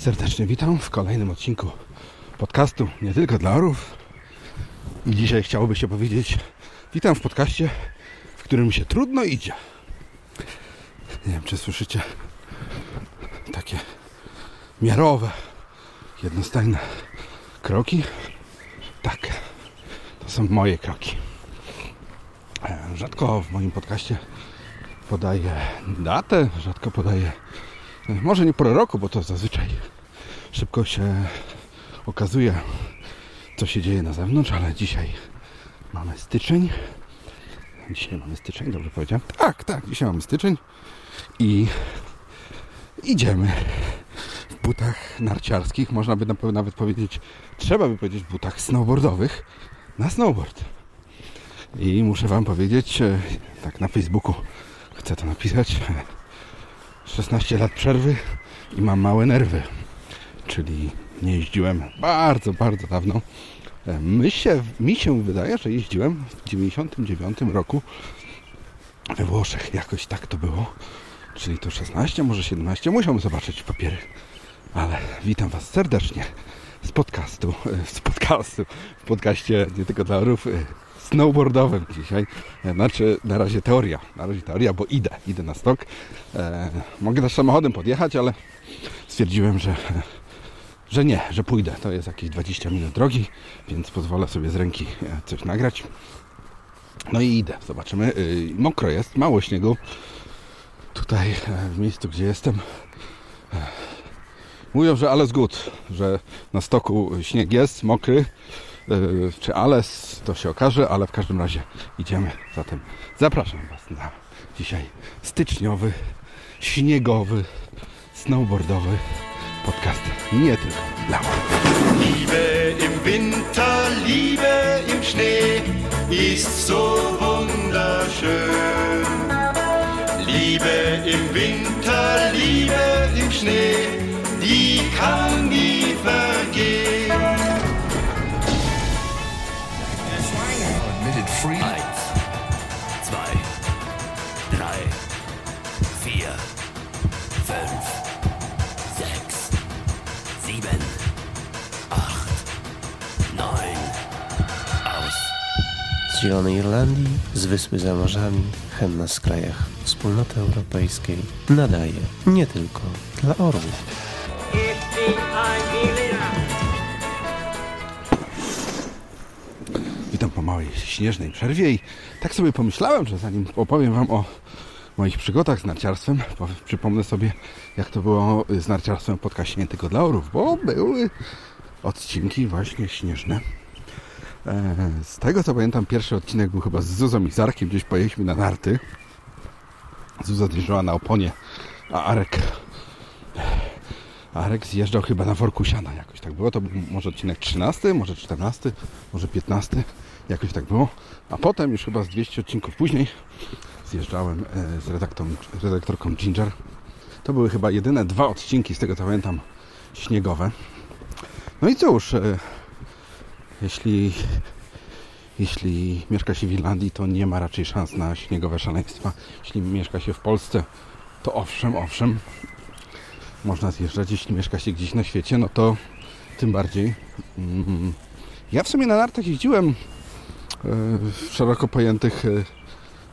Serdecznie witam w kolejnym odcinku podcastu Nie tylko dla orów. I dzisiaj chciałoby się powiedzieć witam w podcaście, w którym się trudno idzie. Nie wiem, czy słyszycie takie miarowe, jednostajne kroki. Tak, to są moje kroki. E, Rzadko w moim podcaście podaję datę, rzadko podaję e, może nie porę roku, bo to zazwyczaj szybko się okazuje, co się dzieje na zewnątrz, ale dzisiaj mamy styczeń. Dzisiaj mamy styczeń, dobrze powiedziałem? Tak, tak, dzisiaj mamy styczeń i idziemy w butach narciarskich, można by nawet powiedzieć, trzeba by powiedzieć w butach snowboardowych na snowboard. I muszę Wam powiedzieć, e, tak na Facebooku chcę to napisać, 16 lat przerwy i mam małe nerwy, czyli nie jeździłem bardzo, bardzo dawno. My się, mi się wydaje, że jeździłem w 99 roku we Włoszech, jakoś tak to było, czyli to 16, może 17, musiałem zobaczyć papiery, ale witam Was serdecznie z podcastu, e, z podcastu, w podcaście nie tylko dla orów, e, snowboardowym dzisiaj. E, Znaczy, na razie teoria, na razie teoria, bo idę, idę na stok. Mogę też samochodem podjechać, ale stwierdziłem, że, że nie, że pójdę. To jest jakieś 20 minut drogi, więc pozwolę sobie z ręki e, coś nagrać. No i idę, zobaczymy. Y, Mokro jest, mało śniegu. Tutaj e, w miejscu, gdzie jestem, e, mówią, że alles good, że na stoku śnieg jest, mokry. Czy alles, to się okaże, ale w każdym razie idziemy. Zatem zapraszam Was na dzisiaj styczniowy, śniegowy, snowboardowy podcast. Nie tylko dla. Liebe im Winter, Liebe im Schnee ist so wunderschön. Liebe im Winter, Liebe im Schnee, die kann nie vergehen. Admitted free. Z Zielonej Irlandii, z Wyspy za morzami, Hennas w krajach Wspólnoty Europejskiej nadaje nie tylko dla orłów. Witam po małej śnieżnej przerwie i tak sobie pomyślałem, że zanim opowiem Wam o moich przygodach z narciarstwem, przypomnę sobie, jak to było z narciarstwem tylko dla orów, bo były odcinki właśnie śnieżne. E, Z tego co pamiętam, pierwszy odcinek był chyba z Zuzą i Zarkiem, gdzieś pojechaliśmy na narty. Zuza zjeżdżała na oponie, a Arek Arek zjeżdżał chyba na worku siana, jakoś tak było. To był może odcinek 13, może 14, może 15, jakoś tak było. A potem już chyba z 200 odcinków później zjeżdżałem e, z, redaktorą, z redaktorką Ginger. To były chyba jedyne dwa odcinki, z tego co pamiętam, śniegowe. No i cóż, e, jeśli, jeśli mieszka się w Irlandii, to nie ma raczej szans na śniegowe szaleństwa. Jeśli mieszka się w Polsce, to owszem, owszem, można zjeżdżać. Jeśli mieszka się gdzieś na świecie, no to tym bardziej. Mm. Ja w sumie na nartach jeździłem e, w szeroko pojętych e,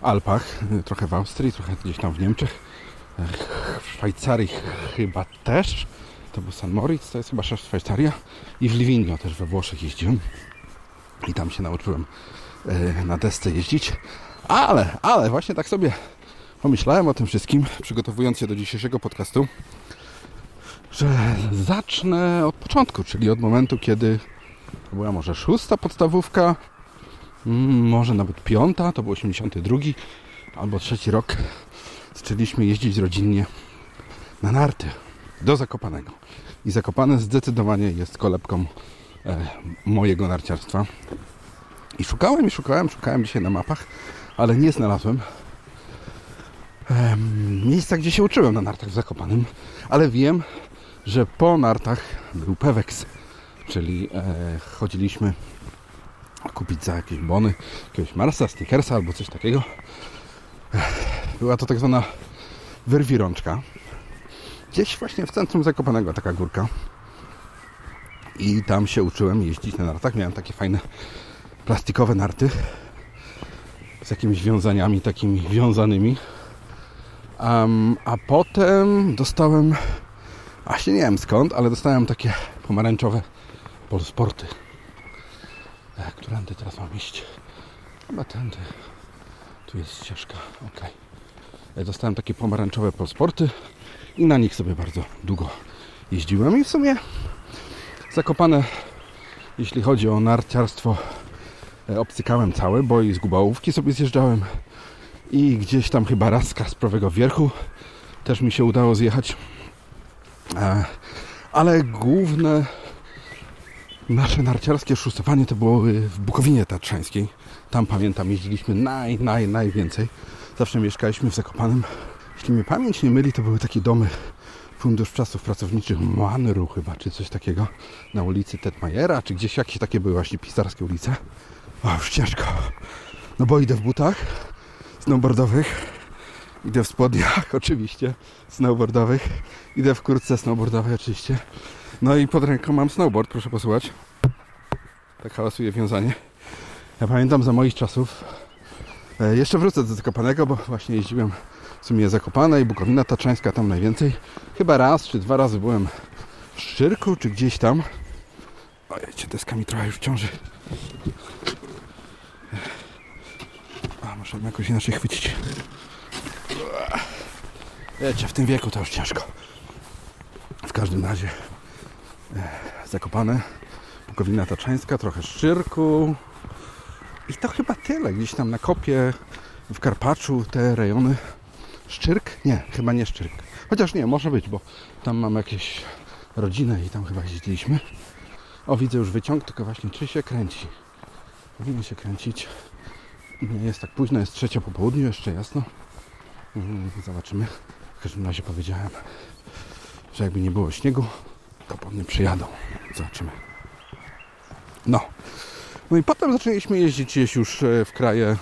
Alpach, e, trochę w Austrii, trochę gdzieś tam w Niemczech, w Szwajcarii chyba też. To był San Moritz, to jest chyba Szwajcaria i w Livigno też we Włoszech jeździłem i tam się nauczyłem e, na desce jeździć. Ale, ale właśnie tak sobie pomyślałem o tym wszystkim, przygotowując się do dzisiejszego podcastu że zacznę od początku, czyli od momentu, kiedy była może szósta podstawówka, mm, może nawet piąta, to był 82 albo trzeci rok. Zaczęliśmy jeździć rodzinnie na narty do Zakopanego. I Zakopane zdecydowanie jest kolebką e, mojego narciarstwa. I szukałem, i szukałem, szukałem dzisiaj na mapach, ale nie znalazłem em, miejsca, gdzie się uczyłem na nartach w Zakopanym, ale wiem, że po nartach był Pewex, czyli e, chodziliśmy kupić za jakieś bony, jakiegoś Marsa, Snickersa albo coś takiego. Była to tak zwana wyrwirączka. Gdzieś właśnie w centrum Zakopanego taka górka. I tam się uczyłem jeździć na nartach. Miałem takie fajne plastikowe narty z jakimiś wiązaniami takimi wiązanymi. Um, a potem dostałem, właśnie nie wiem skąd, ale dostałem takie pomarańczowe polsporty. E, którędy teraz mam iść? Chyba tędy. Tu jest ścieżka, ok. E, dostałem takie pomarańczowe polsporty i na nich sobie bardzo długo jeździłem i w sumie zakopane, jeśli chodzi o narciarstwo, e, obcykałem całe, bo i z gubałówki sobie zjeżdżałem i gdzieś tam chyba raz z Kasprowego Wierchu też mi się udało zjechać. E, ale główne nasze narciarskie szusowanie to było w Bukowinie Tatrzańskiej. Tam pamiętam, jeździliśmy naj, naj, najwięcej. Zawsze mieszkaliśmy w Zakopanem. Jeśli mnie pamięć nie myli, to były takie domy Fundusz Czasów Pracowniczych Manru chyba, czy coś takiego na ulicy Tetmajera, czy gdzieś jakieś takie były właśnie pisarskie ulice. O, już ciężko. No bo idę w butach snowboardowych, idę w spodniach oczywiście snowboardowych, idę w kurtce snowboardowej oczywiście. No i pod ręką mam snowboard, proszę posłuchać. Tak hałasuje wiązanie. Ja pamiętam za moich czasów, e, jeszcze wrócę do Zakopanego, bo właśnie jeździłem w sumie Zakopane i Bukowina Taczańska tam najwięcej. Chyba raz czy dwa razy byłem w Szczyrku, czy gdzieś tam. Ojecie, deska mi trochę już ciąży. A, muszę jakoś inaczej chwycić. Wiecie, w tym wieku to już ciężko. W każdym razie e, Zakopane, Bukowina Taczańska, trochę Szczyrku. I to chyba tyle. Gdzieś tam na kopie w Karpaczu te rejony. Szczyrk? Nie, chyba nie Szczyrk. Chociaż nie, może być, bo tam mam jakieś rodzinę i tam chyba jeździliśmy. O, widzę już wyciąg, tylko właśnie czy się kręci. Powinien się kręcić. Nie jest tak późno, jest trzecia po południu, jeszcze jasno. Mhm, Zobaczymy. W każdym razie powiedziałem, że jakby nie było śniegu, to po mnie przyjadą. Zobaczymy. No. No i potem zaczęliśmy jeździć już e, w kraje,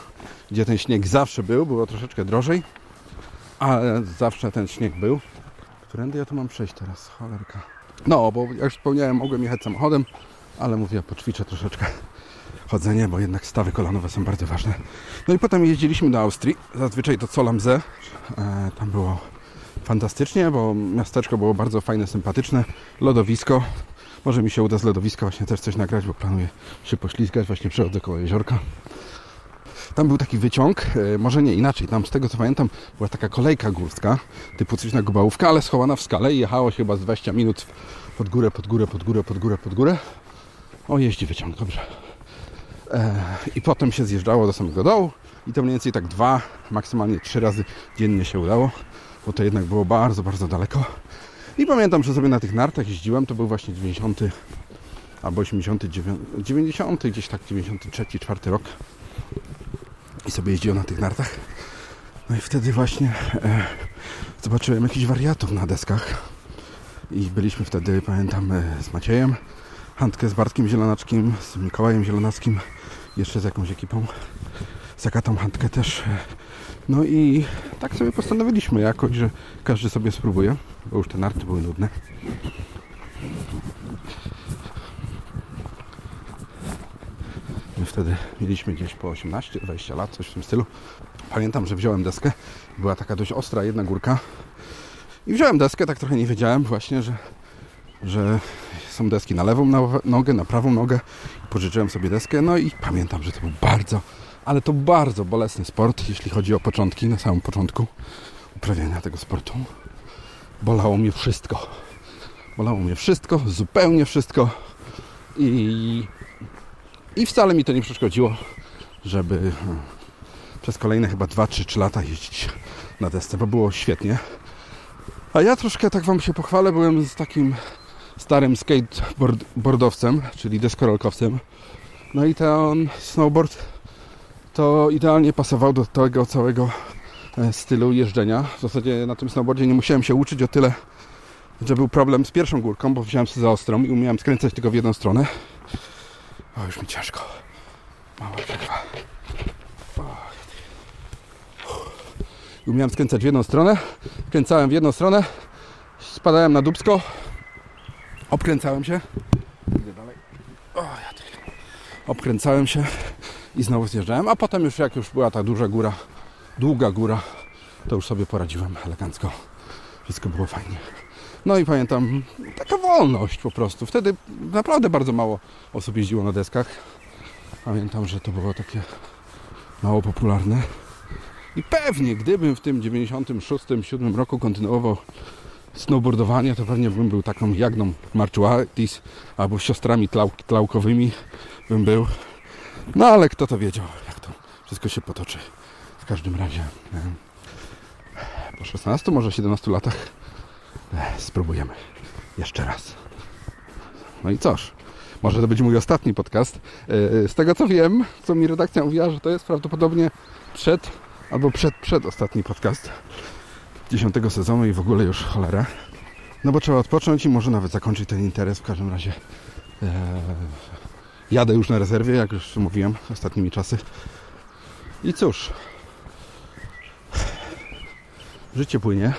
gdzie ten śnieg zawsze był. Było troszeczkę drożej, ale zawsze ten śnieg był. Którędy ja tu mam przejść teraz? Cholerka. No, bo jak już wspomniałem, mogłem jechać samochodem, ale mówię, poćwiczę troszeczkę chodzenie, bo jednak stawy kolanowe są bardzo ważne. No i potem jeździliśmy do Austrii, zazwyczaj do Zolamze. E, tam było fantastycznie, bo miasteczko było bardzo fajne, sympatyczne. Lodowisko. Może mi się uda z lodowiska właśnie też coś nagrać, bo planuję się poślizgać. Właśnie przechodzę koło jeziorka. Tam był taki wyciąg, e, może nie inaczej. Tam z tego co pamiętam była taka kolejka górska, typu coś na gubałówka, ale schowana w skale i jechało się chyba z 20 minut pod górę, pod górę, pod górę, pod górę, pod górę. O, jeździ wyciąg, dobrze. E, I potem się zjeżdżało do samego dołu i to mniej więcej tak dwa, maksymalnie trzy razy dziennie się udało, bo to jednak było bardzo, bardzo daleko. I pamiętam, że sobie na tych nartach jeździłem, to był właśnie 90 albo 89, 90, gdzieś tak 93, 4 rok. I sobie jeździłem na tych nartach. No i wtedy właśnie e, zobaczyłem jakichś wariatów na deskach. I byliśmy wtedy, pamiętam, e, z Maciejem, Handkę z Bartkiem Zielonaczkim, z Mikołajem Zielonackim, jeszcze z jakąś ekipą. Z Agatą Handkę też. e, No i tak sobie postanowiliśmy jakoś, że każdy sobie spróbuje, bo już te narty były nudne. Wtedy mieliśmy gdzieś po 18-20 lat, coś w tym stylu. Pamiętam, że wziąłem deskę. Była taka dość ostra jedna górka. I wziąłem deskę, tak trochę nie wiedziałem właśnie, że, że są deski na lewą no- nogę, na prawą nogę. Pożyczyłem sobie deskę, no i pamiętam, że to był bardzo, ale to bardzo bolesny sport, jeśli chodzi o początki, na samym początku uprawiania tego sportu. Bolało mnie wszystko. Bolało mnie wszystko, zupełnie wszystko. I, i wcale mi to nie przeszkodziło, żeby hmm, przez kolejne chyba 2-3 lata jeździć na desce, bo było świetnie. A ja troszkę tak Wam się pochwalę, byłem z takim starym skateboardowcem, czyli deskorolkowcem. No i ten snowboard to idealnie pasował do tego całego e, stylu jeżdżenia. W zasadzie na tym snowboardzie nie musiałem się uczyć o tyle, że był problem z pierwszą górką, bo wziąłem sobie za ostrą i umiałem skręcać tylko w jedną stronę. O, już mi ciężko. Mała przerwa. I umiałem skręcać w jedną stronę. Kręcałem w jedną stronę Spadałem na dubsko. Obkręcałem się. Idę dalej. O, ja Obkręcałem się i znowu zjeżdżałem, a potem już jak już była ta duża góra, długa góra, to już sobie poradziłem elegancko. Wszystko było fajnie. No i pamiętam, taka wolność po prostu. Wtedy naprawdę bardzo mało osób jeździło na deskach. Pamiętam, że to było takie mało popularne. I pewnie, gdybym w tym 96-7 roku kontynuował snowboardowanie, to pewnie bym był taką Jagną Marczuatis albo siostrami tlau, tlaukowymi bym był. No ale kto to wiedział, jak to wszystko się potoczy. W każdym razie e, po 16, może 17 latach spróbujemy jeszcze raz. No i cóż, może to będzie mój ostatni podcast. E, Z tego co wiem, co mi redakcja mówiła, że to jest prawdopodobnie przed albo przed, przed ostatni podcast dziesiątego sezonu i w ogóle już cholera. No bo trzeba odpocząć i może nawet zakończyć ten interes. W każdym razie e, jadę już na rezerwie, jak już mówiłem ostatnimi czasy. I cóż, życie płynie,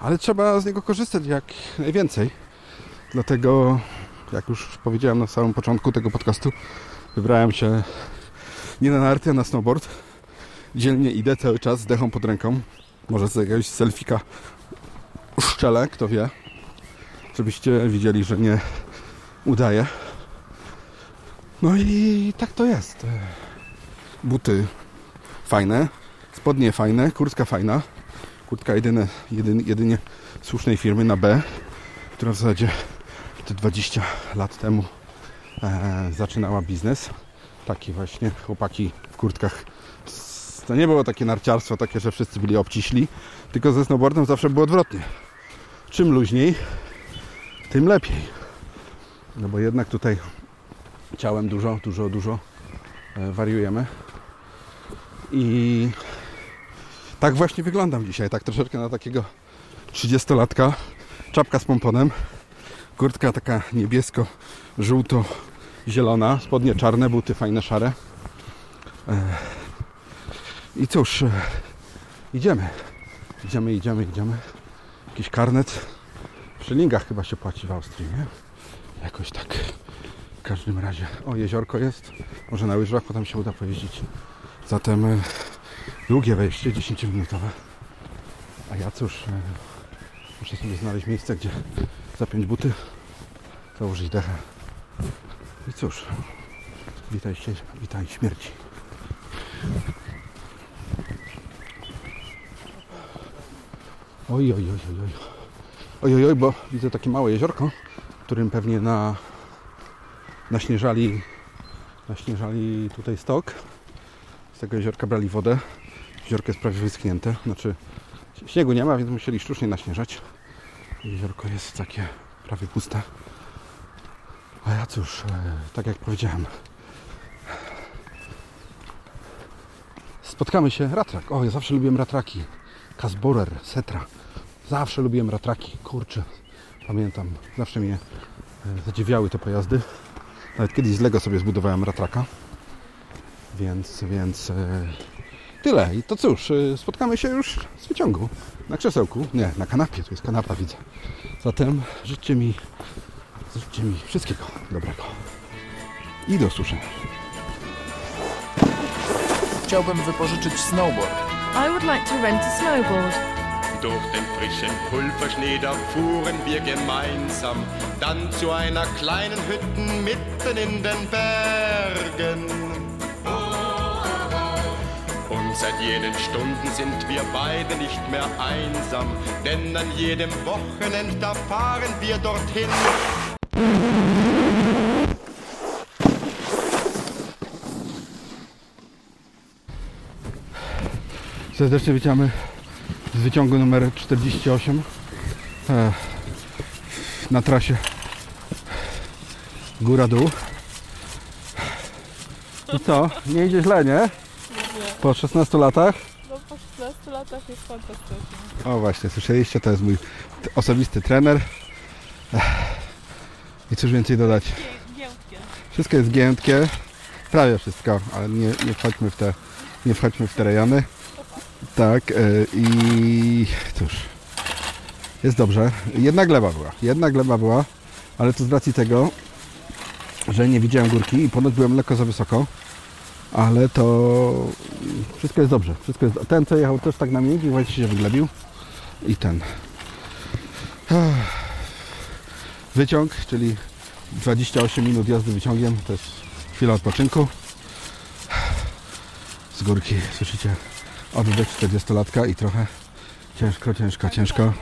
ale trzeba z niego korzystać jak najwięcej. Dlatego, jak już powiedziałem na samym początku tego podcastu, wybrałem się nie na narty, a na snowboard. Dzielnie idę cały czas z dechą pod ręką. Może z jakiegoś selfika uszczelę, kto wie. Żebyście widzieli, że nie udaję. No i tak to jest. Buty fajne, spodnie fajne, kurtka fajna. Kurtka jedyne, jedynie, jedynie słusznej firmy na B, która w zasadzie te 20 lat temu e, zaczynała biznes. Taki właśnie chłopaki w kurtkach. To nie było takie narciarstwo, takie, że wszyscy byli obciśli, tylko ze snowboardem zawsze było odwrotnie. Czym luźniej, tym lepiej. No bo jednak tutaj ciałem dużo, dużo, dużo e, wariujemy. I tak właśnie wyglądam dzisiaj, tak troszeczkę na takiego 30-latka. Czapka z pomponem, kurtka taka niebiesko-żółto-zielona, spodnie czarne, buty fajne, szare. E, I cóż, e, idziemy. Idziemy, idziemy, idziemy. Jakiś karnet. W szylingach chyba się płaci w Austrii, nie? Jakoś tak. W każdym razie. O, jeziorko jest. Może na łyżwach potem się uda pojeździć. Zatem e, długie wejście, 10-minutowe. A ja cóż, e, muszę sobie znaleźć miejsce, gdzie zapiąć buty, założyć dechę. I cóż, witaj, się, witaj śmierci. Oj, oj, oj, oj, oj. Oj, oj, oj, bo widzę takie małe jeziorko, którym pewnie na, naśnieżali, naśnieżali tutaj stok. Z tego jeziorka brali wodę. Jeziorko jest prawie wyschnięte. Znaczy, śniegu nie ma, więc musieli sztucznie naśnieżać. Jeziorko jest takie prawie puste. A ja cóż, e, tak jak powiedziałem, spotkamy się. Ratrak. O, ja zawsze lubiłem ratraki. Kasborer, Setra. Zawsze lubiłem ratraki. Kurczę, pamiętam. Zawsze mnie e, zadziwiały te pojazdy. Nawet kiedyś z Lego sobie zbudowałem ratraka. Więc, więc e, tyle. I to cóż, e, spotkamy się już z wyciągu. Na krzesełku. Nie, na kanapie. Tu jest kanapa, widzę. Zatem życzcie mi, życzcie mi wszystkiego dobrego. I do usłyszenia. Chciałbym wypożyczyć snowboard. I would like to rent a snowboard. Durch den frischen Pulverschnee, da fuhren wir gemeinsam dann zu einer kleinen Hütte mitten in den Bergen. Seit jenen Stunden sind wir beide nicht mehr einsam, denn an jedem Wochenend, da fahren wir dorthin. Serdecznie witamy z wyciągu numer 48 e, na trasie góra-dół. I co? Nie idzie źle, nie? Po 16 latach? No po 16 latach jest fantastycznie. O właśnie, słyszeliście, to jest mój osobisty trener. I cóż więcej dodać? Giętkie. Wszystko jest giętkie, prawie wszystko, ale nie, nie wchodźmy w te, nie wchodźmy w te rejony. Tak, e, i cóż, jest dobrze. Jedna gleba była, jedna gleba była, ale to z racji tego, że nie widziałem górki i ponoć byłem lekko za wysoko, ale to wszystko jest dobrze. Wszystko jest... Ten, co jechał też tak na miękki, właśnie się wyglebił i ten. Wyciąg, czyli 28 minut jazdy wyciągiem, to jest chwila odpoczynku. Z górki, słyszycie, oddech 40-latka i trochę ciężko, ciężko, ciężko.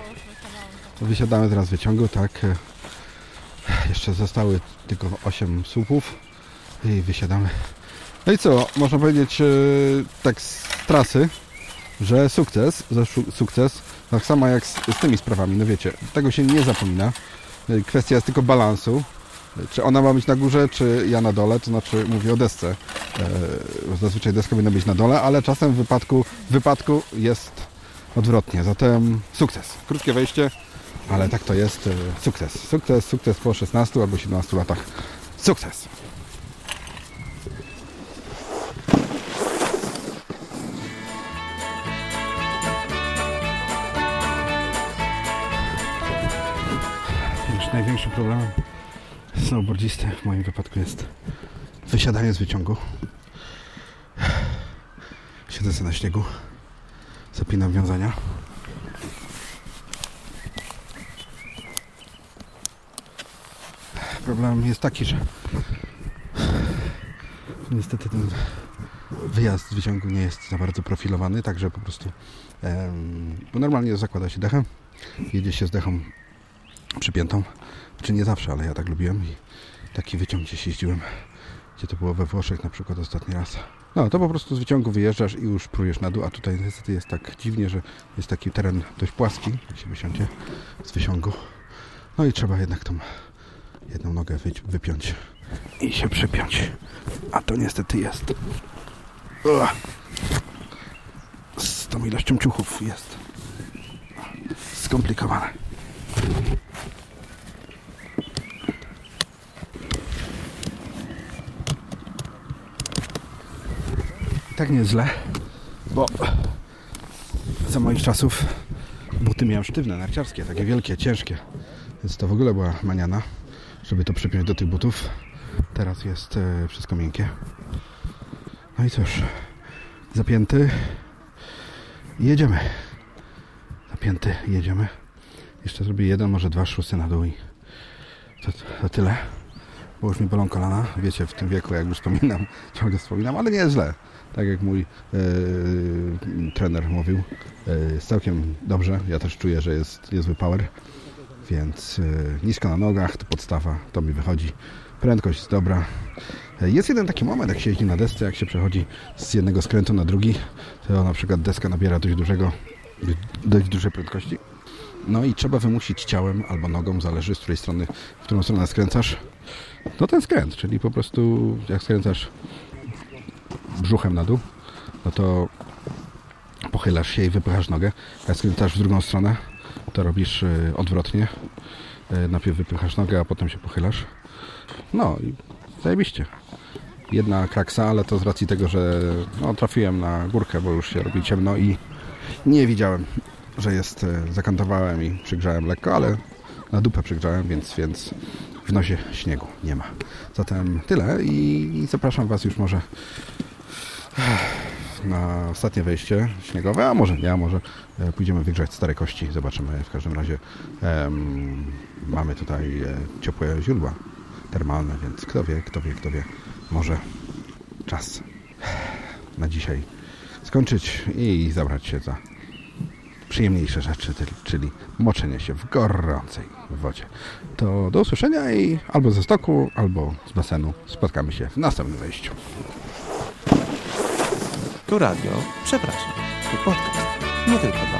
Wysiadamy teraz z wyciągu, tak. Jeszcze zostały tylko 8 słupów i wysiadamy. No i co, można powiedzieć e, tak z trasy, że sukces, że sukces, tak samo jak z, z tymi sprawami, no wiecie, tego się nie zapomina. E, Kwestia jest tylko balansu. E, Czy ona ma być na górze, czy ja na dole, to znaczy mówię o desce. Zazwyczaj deska powinna być na dole, ale czasem w wypadku, w wypadku jest odwrotnie. Zatem sukces. Krótkie wejście, ale tak to jest. Sukces. Sukces, sukces po 16 albo 17 latach. Sukces. Największym problemem snowboardzisty w moim wypadku jest wysiadanie z wyciągu. Siedzę sobie na śniegu, zapinam wiązania. Problem jest taki, że niestety ten wyjazd z wyciągu nie jest za bardzo profilowany, także po prostu bo normalnie zakłada się dechę, jedzie się z dechą przypiętą. Czy nie zawsze, ale ja tak lubiłem i taki wyciąg gdzieś jeździłem, gdzie to było we Włoszech na przykład ostatni raz. No to po prostu z wyciągu wyjeżdżasz i już prujesz na dół, a tutaj niestety jest tak dziwnie, że jest taki teren dość płaski, jak się wysiądzie z wysiągu. No i trzeba jednak tą jedną nogę wy, wypiąć i się przypiąć. A to niestety jest. Z tą ilością ciuchów jest skomplikowane. I tak nie jest źle, bo za moich czasów buty miałem sztywne, narciarskie, takie wielkie, ciężkie. Więc to w ogóle była maniana, żeby to przypiąć do tych butów. Teraz jest e, wszystko miękkie. No i cóż, zapięty jedziemy. Zapięty, jedziemy. Jeszcze zrobię jeden, może dwa szusy na dół i to, to tyle. Bo już mi bolą kolana. Wiecie, w tym wieku, jak już wspominam, ciągle wspominam, ale nie jest źle. Tak jak mój e, trener mówił, jest całkiem dobrze. Ja też czuję, że jest niezły power. Więc e, nisko na nogach, to podstawa, to mi wychodzi. Prędkość jest dobra. Jest jeden taki moment, jak się jeździ na desce, jak się przechodzi z jednego skrętu na drugi, to na przykład deska nabiera dość dużego, dość dużej prędkości. No i trzeba wymusić ciałem albo nogą, zależy z której strony, w którą stronę skręcasz. No ten skręt, czyli po prostu jak skręcasz brzuchem na dół, no to pochylasz się i wypychasz nogę. Jak skręcasz w drugą stronę, to robisz y, odwrotnie. Y, Najpierw wypychasz nogę, a potem się pochylasz. No i zajebiście. Jedna kraksa, ale to z racji tego, że no, trafiłem na górkę, bo już się robi ciemno i nie widziałem, że jest. y, Zakantowałem i przygrzałem lekko, ale na dupę przygrzałem, więc, więc w nosie śniegu nie ma. Zatem tyle i, zapraszam Was już może na ostatnie wejście śniegowe, a może nie, a może e, pójdziemy wygrzać stare kości, zobaczymy. W każdym razie em, mamy tutaj e, ciepłe źródła termalne, więc kto wie, kto wie, kto wie, może czas na dzisiaj skończyć i zabrać się za przyjemniejsze rzeczy, czyli moczenie się w gorącej wodzie. To do usłyszenia i albo ze stoku, albo z basenu spotkamy się w następnym wejściu. Tu radio, przepraszam, tu podcast, nie tylko dla.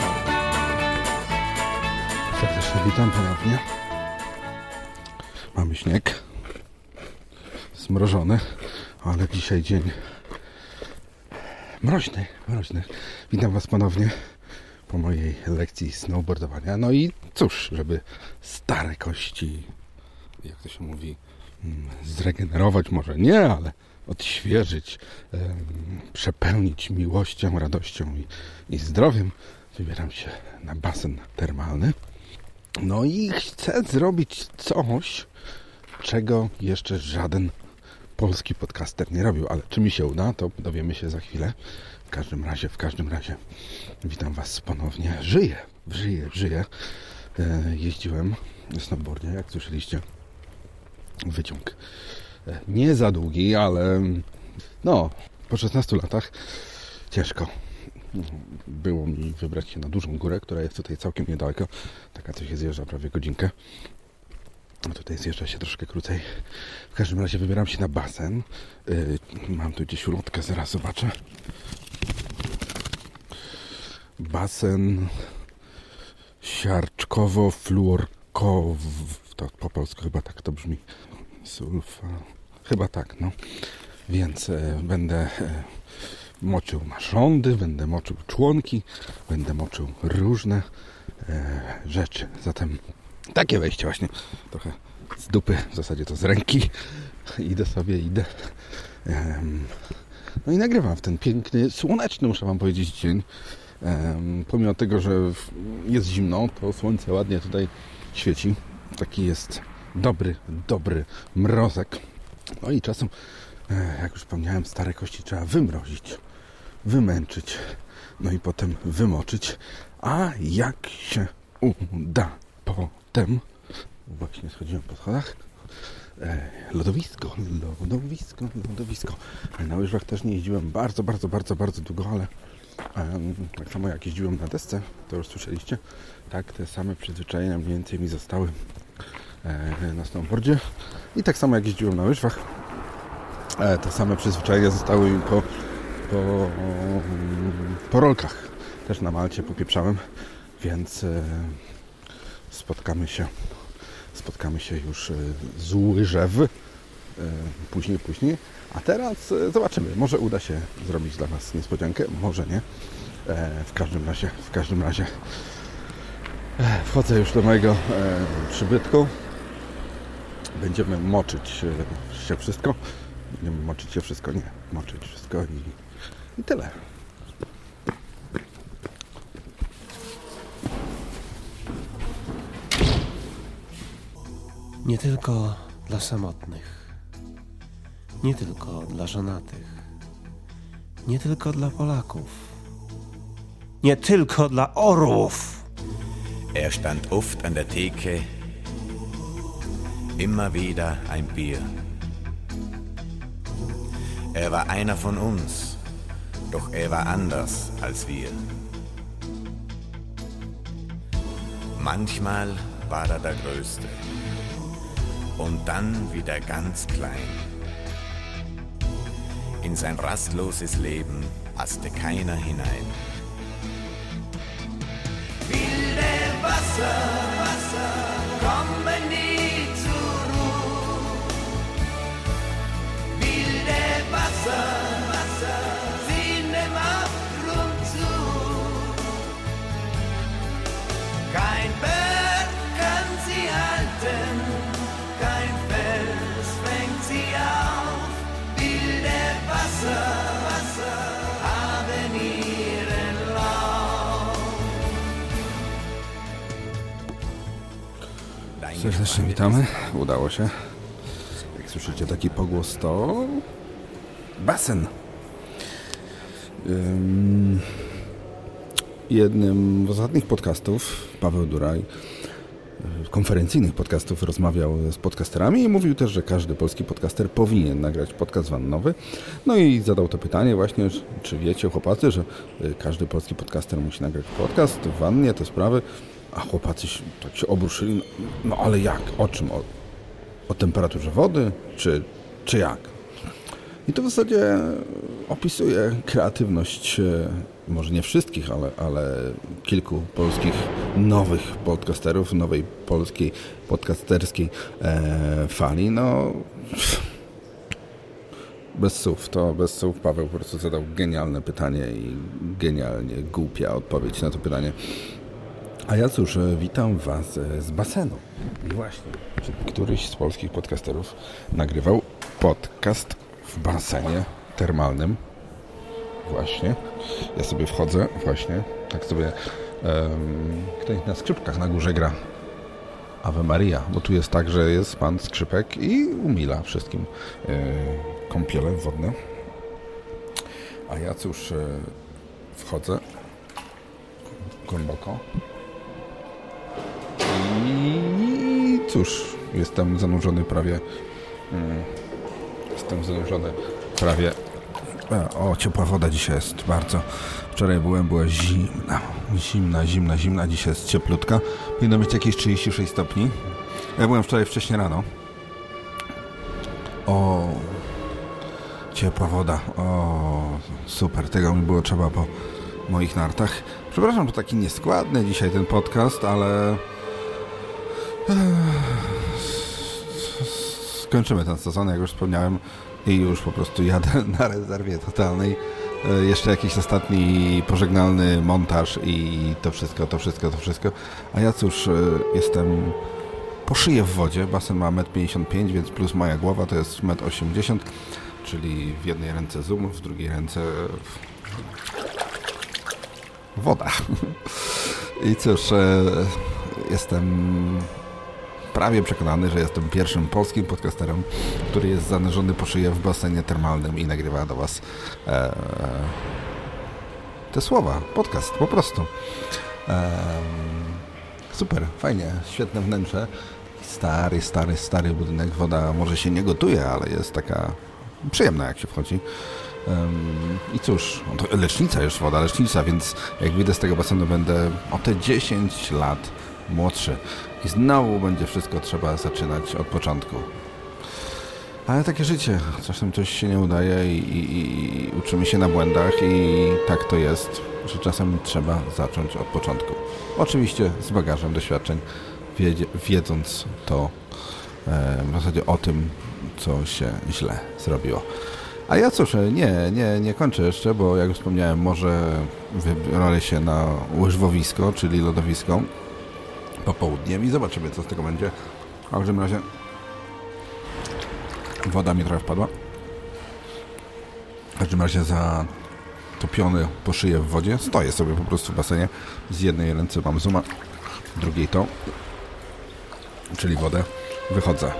Serdecznie witam ponownie. Mamy śnieg. Zmrożony, ale dzisiaj dzień mroźny, mroźny. Witam Was ponownie po mojej lekcji snowboardowania. No i cóż, żeby stare kości, jak to się mówi, mm, zregenerować może nie, ale odświeżyć, przepełnić miłością, radością i, i zdrowiem, wybieram się na basen termalny. No i chcę zrobić coś, czego jeszcze żaden polski podcaster nie robił, ale czy mi się uda, to dowiemy się za chwilę. Każdym razie, w każdym razie witam Was ponownie. Żyję, żyję, żyję. E, jeździłem na snowboardzie, jak słyszeliście. Wyciąg e, nie za długi, ale no, po 16 latach ciężko było mi wybrać się na dużą górę, która jest tutaj całkiem niedaleko. Taka co się zjeżdża prawie godzinkę. A tutaj zjeżdża się troszkę krócej. W każdym razie wybieram się na basen. Yy, mam tu gdzieś ulotkę, zaraz zobaczę. Basen siarczkowo-fluorkow. To po polsku chyba tak to brzmi. Sulfa. Chyba tak, no. Więc e, będę e, moczył narządy, będę moczył członki, będę moczył różne e, rzeczy. Zatem takie wejście właśnie trochę z dupy, w zasadzie to z ręki. Idę sobie, idę. Em, no i nagrywam w ten piękny, słoneczny, muszę Wam powiedzieć, dzień. Em, pomimo tego, że jest zimno, to słońce ładnie tutaj świeci. Taki jest dobry, dobry mrozek. No i czasem, e, jak już wspomniałem, stare kości trzeba wymrozić, wymęczyć, no i potem wymoczyć. A jak się uda potem, właśnie schodziłem po schodach, lodowisko, lodowisko, lodowisko. Na łyżwach też nie jeździłem bardzo, bardzo, bardzo, bardzo długo, ale tak samo jak jeździłem na desce, to już słyszeliście, tak, te same przyzwyczajenia mniej więcej mi zostały e, na snowboardzie i tak samo jak jeździłem na łyżwach, e, te same przyzwyczajenia zostały mi po, po, po rolkach. Też na Malcie popieprzałem, więc e, spotkamy się spotkamy się już e, z łyżew e, później, później. A teraz e, zobaczymy. Może uda się zrobić dla Was niespodziankę, może nie. W każdym razie, w każdym razie wchodzę już do mojego przybytku. Będziemy moczyć się wszystko. Będziemy moczyć się wszystko, nie. Moczyć wszystko i, i tyle. Nie tylko dla samotnych, nie tylko dla żonatych, nie tylko dla Polaków, nie tylko dla orłów. Er stand oft an der Theke, immer wieder ein Bier. Er war einer von uns, doch er war anders als wir. Manchmal war er der Größte und dann wieder ganz klein. In sein rastloses Leben passte keiner hinein. Kein Serdecznie witamy. Udało się. Jak słyszycie taki pogłos, to basen. Ym, Jednym z ostatnich podcastów Paweł Duraj, y, konferencyjnych podcastów, rozmawiał z podcasterami i mówił też, że każdy polski podcaster powinien nagrać podcast wannowy. No i zadał to pytanie właśnie, czy- czy wiecie chłopacy, że y, każdy polski podcaster musi nagrać podcast w wannie, te sprawy. A chłopacy się, tak się obruszyli. No, no ale jak? O czym? O, o temperaturze wody? Czy, czy jak? I to w zasadzie opisuje kreatywność, e, może nie wszystkich, ale, ale kilku polskich nowych podcasterów, nowej polskiej podcasterskiej e, fali. No, bez słów, to bez słów Paweł po prostu zadał genialne pytanie i genialnie głupia odpowiedź na to pytanie. A ja cóż, e, witam Was e, z basenu. I właśnie, któryś z polskich podcasterów nagrywał podcast w basenie termalnym? Właśnie. Ja sobie wchodzę, właśnie, tak sobie, um, ktoś na skrzypkach na górze gra. Ave Maria, bo tu jest tak, że jest pan skrzypek i umila wszystkim e, kąpiele wodne. A ja cóż, e, wchodzę głęboko cóż, jestem zanurzony prawie mm, jestem zanurzony prawie e, o, ciepła woda dzisiaj jest bardzo. Wczoraj byłem, była zimna, zimna, zimna, zimna, dzisiaj jest cieplutka. Powinno być jakieś 36 stopni. Ja byłem wczoraj wcześniej rano. O, ciepła woda. O, super, tego mi było trzeba po moich nartach. Przepraszam, że taki nieskładny dzisiaj ten podcast, ale... Skończymy ten sezon, jak już wspomniałem, i już po prostu jadę na rezerwie totalnej. E, Jeszcze jakiś ostatni pożegnalny montaż i to wszystko, to wszystko, to wszystko. A ja cóż, e, jestem po szyję w wodzie. Basen ma 1,55 m, więc plus moja głowa to jest 1,80 m, czyli w jednej ręce zoom, w drugiej ręce woda. I cóż, e, jestem prawie przekonany, że jestem pierwszym polskim podcasterem, który jest zanurzony po szyję w basenie termalnym i nagrywa do Was e, te słowa, podcast, po prostu. E, super, fajnie, świetne wnętrze. Stary, stary, stary budynek. Woda może się nie gotuje, ale jest taka przyjemna, jak się wchodzi. I cóż, no lecznica już woda, lecznica, więc jak wyjdę z tego basenu, będę o te 10 lat młodszy. I znowu będzie wszystko trzeba zaczynać od początku. Ale takie życie. Czasem coś się nie udaje i, i, i uczymy się na błędach i tak to jest, że czasem trzeba zacząć od początku. Oczywiście z bagażem doświadczeń, wiedząc to e, w zasadzie o tym, co się źle zrobiło. A ja cóż, nie, nie, nie kończę jeszcze, bo jak wspomniałem, może wybiorę się na łyżwowisko, czyli lodowisko popołudniem i zobaczymy, co z tego będzie. W każdym razie woda mi trochę wpadła. W każdym razie zatopiony po szyję w wodzie. Stoję sobie po prostu w basenie. Z jednej ręce mam zuma, drugiej to, czyli wodę. Wychodzę.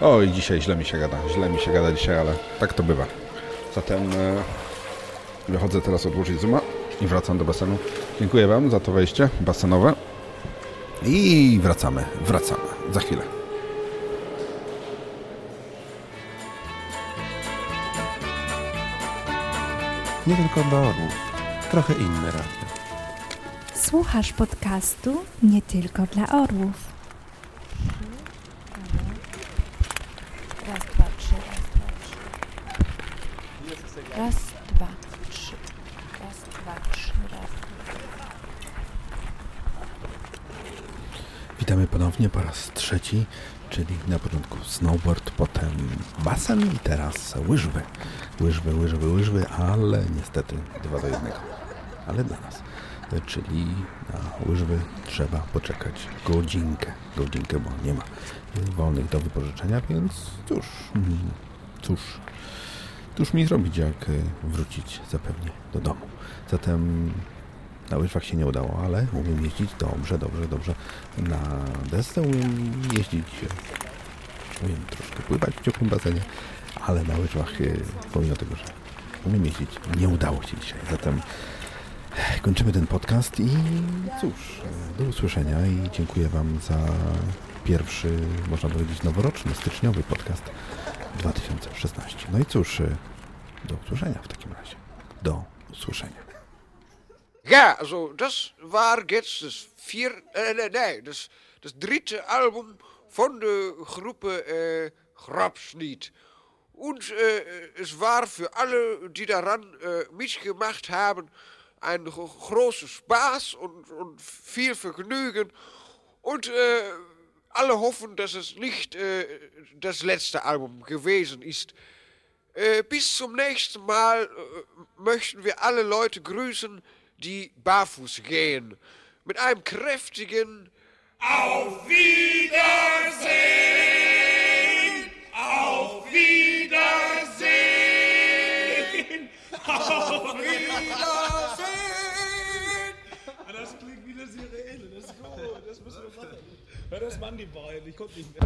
Oj, dzisiaj źle mi się gada. Źle mi się gada dzisiaj, ale tak to bywa. Zatem e, wychodzę teraz odłożyć zuma i wracam do basenu. Dziękuję Wam za to wejście basenowe. I wracamy, wracamy. Za chwilę. Nie tylko dla orłów, trochę inne radio. Słuchasz podcastu nie tylko dla orłów. Raz, dwa, trzy, raz, dwa, trzy. Raz, dwa, trzy. Raz, dwa, trzy, raz. Witamy ponownie po raz trzeci, czyli na początku snowboard, potem basen i teraz łyżwy. Łyżwy, łyżwy, łyżwy, ale niestety dwa do jednego. Ale dla nas. Czyli na łyżwy trzeba poczekać godzinkę. Godzinkę, bo nie ma wolnych do wypożyczenia, więc cóż, mm, cóż, cóż mi zrobić, jak wrócić zapewnie do domu. Zatem na łyżwach się nie udało, ale umiem jeździć dobrze, dobrze, dobrze. Na desce umiem jeździć, umiem troszkę pływać w ciepłym basenie, ale na łyżwach, e, pomimo tego, że umiem jeździć, nie udało się dzisiaj. Zatem e, kończymy ten podcast i cóż, e, do usłyszenia i dziękuję Wam za pierwszy, można powiedzieć, noworoczny, styczniowy podcast 2016. No i cóż, do usłyszenia w takim razie. Do usłyszenia. Ja, also das war jetzt das vier, äh, nee, nee, das, das dritte Album von der Gruppe äh, Grabschnitt. Und äh, es war für alle, die daran äh, mitgemacht haben, ein gro großer Spaß und, und viel Vergnügen. Und äh, alle hoffen, dass es nicht äh, das letzte Album gewesen ist. Äh, bis zum nächsten Mal äh, möchten wir alle Leute grüßen, die barfuß gehen. Mit einem kräftigen Auf Wiedersehen! Auf Wiedersehen! Auf Wiedersehen! Das klingt wie eine Sirene, das ist gut, das müssen wir machen. Das waren die beiden. Ich konnte nicht mehr.